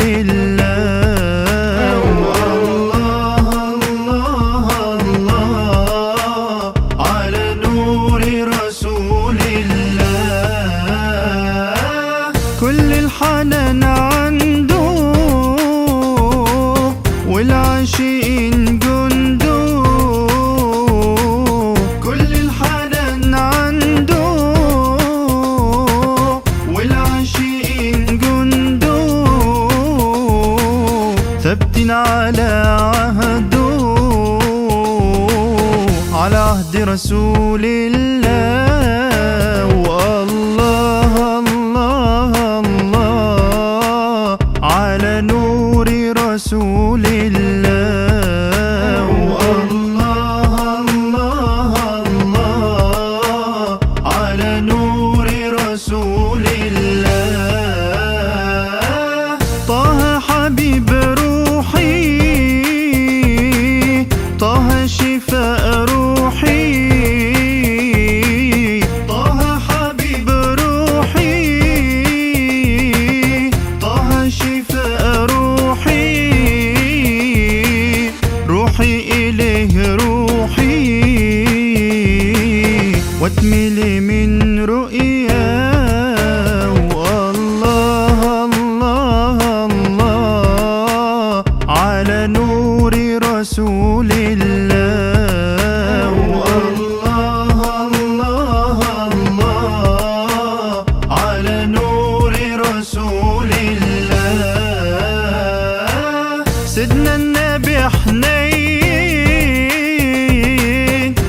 الله الله الله الله. على نور رسول الله. كل الحنان ثابتين على عهده على عهد رسول الله. والله الله الله على نور رسول الله. والله الله الله على نور رسول الله. واتملي من رؤياه الله الله الله على نور رسول الله. الله الله الله على نور رسول الله. سيدنا النبي حنين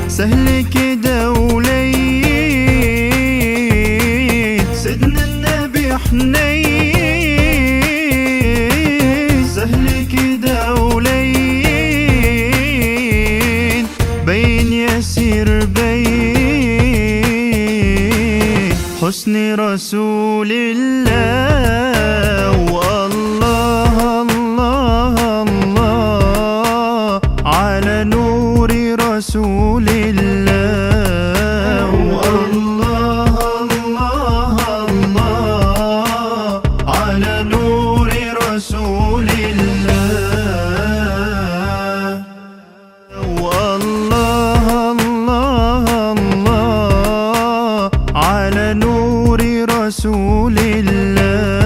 سهل كده سهل كده ولين يسير بين حسن رسول الله. رسول الله. والله الله الله على نور رسول الله.